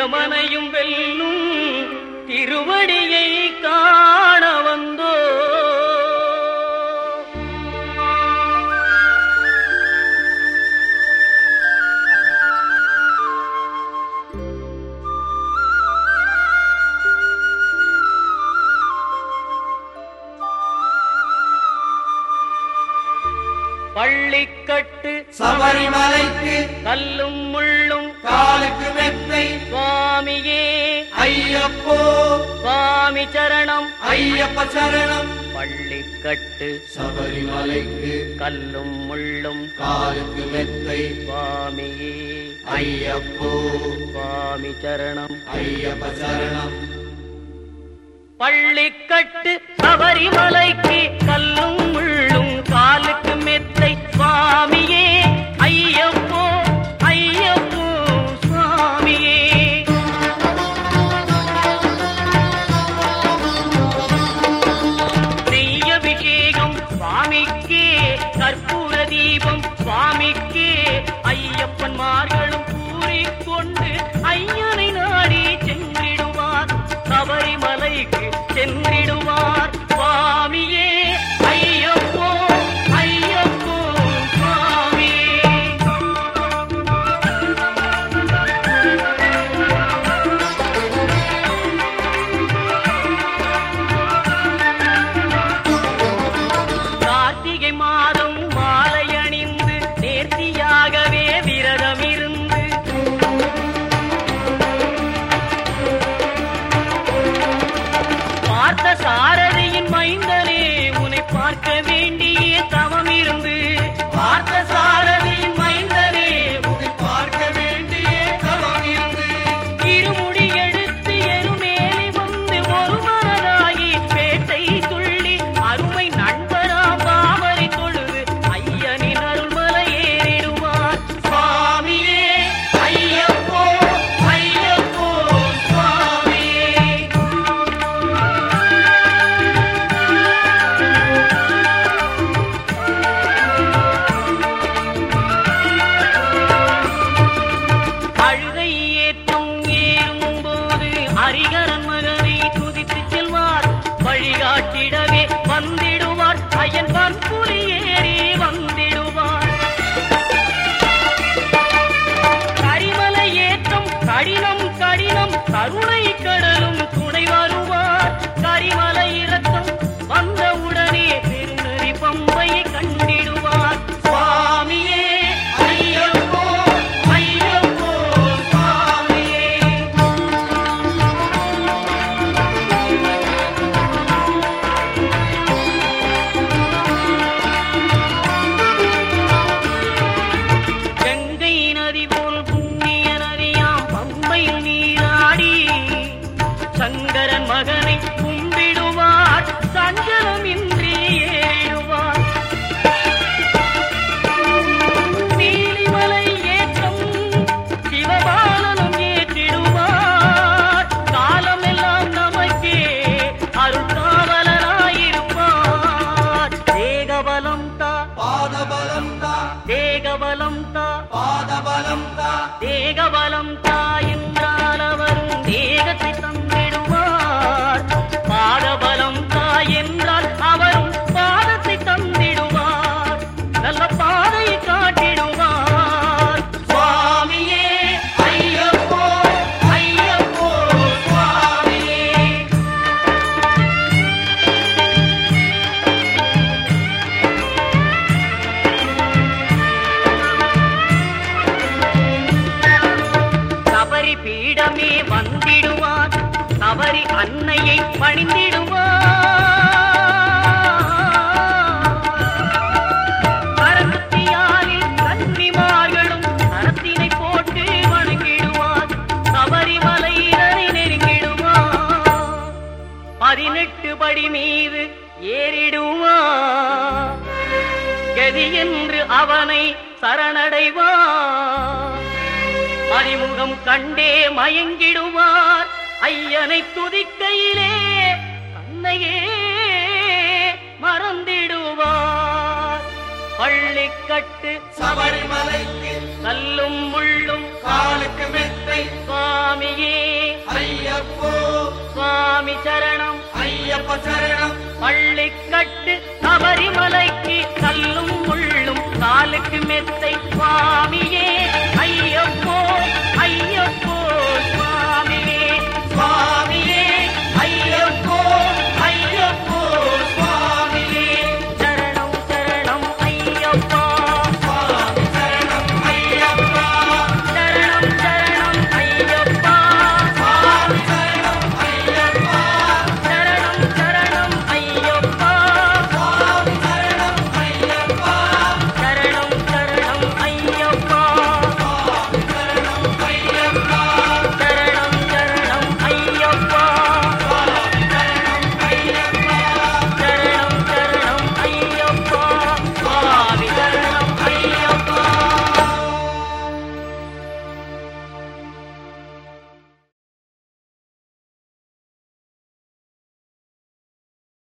யமனையும் வெல்லும் திருவடியை காண வந்தோ. பள்ளிக்கட்டு சபரிமலைக்கு கல்லும் ஐயப்போ. சுவாமி சரணம். ஐயப்ப சரணம். பள்ளிக்கட்டு. சபரிமலைக்கு. கல்லும் முள்ளும். காலுக்கு மெத்தை. சுவாமியே. ஐயப்போ. சுவாமி சரணம். ஐயப்ப சரணம். பள்ளிக்கட்டு சபரிமலைக்கு கல்லும் கருணை சங்கரன் மகனை கும்பிடுவார். சஞ்சலமின்றி ஏறிடுவார் நீலிமலை ஏற்றம் சிவபாலனும் ஏற்றிடுவார். காலமெல்லாம் நமக்கே அருள்காவலராயிருப்பார் தேகபலம் தா. பாதபலம் தா. தேகபலம் தா. பாதபலம் தா. தேகபலம் தாயென்றால் சபரி அன்னையை பணிந்திடுவோ கரகத்தியாரில் கன்னிமார்களும் கரத்தினை போட்டு வணங்கிடுவார். சபரிமலையினரை நெருங்கிடுவார். பதினெட்டு படி மீது ஏறிடுவார் கதி என்று அவனை சரணடைவான் அறிமுகம் கண்டே மயங்கிடுவான் ஐயனை துதிக்கையிலே தன்னையே மறந்திடுவார். பள்ளிக்கட்டு சபரிமலைக்கு கல்லும் முள்ளும் காலுக்கு மெத்தை சுவாமியே. ஐயப்போ. சுவாமி சரணம். ஐயப்ப சரணம். பள்ளிக்கட்டு சபரிமலைக்கு கல்லும் முள்ளும் காலுக்கு மெத்தை சுவாமியே. ஐய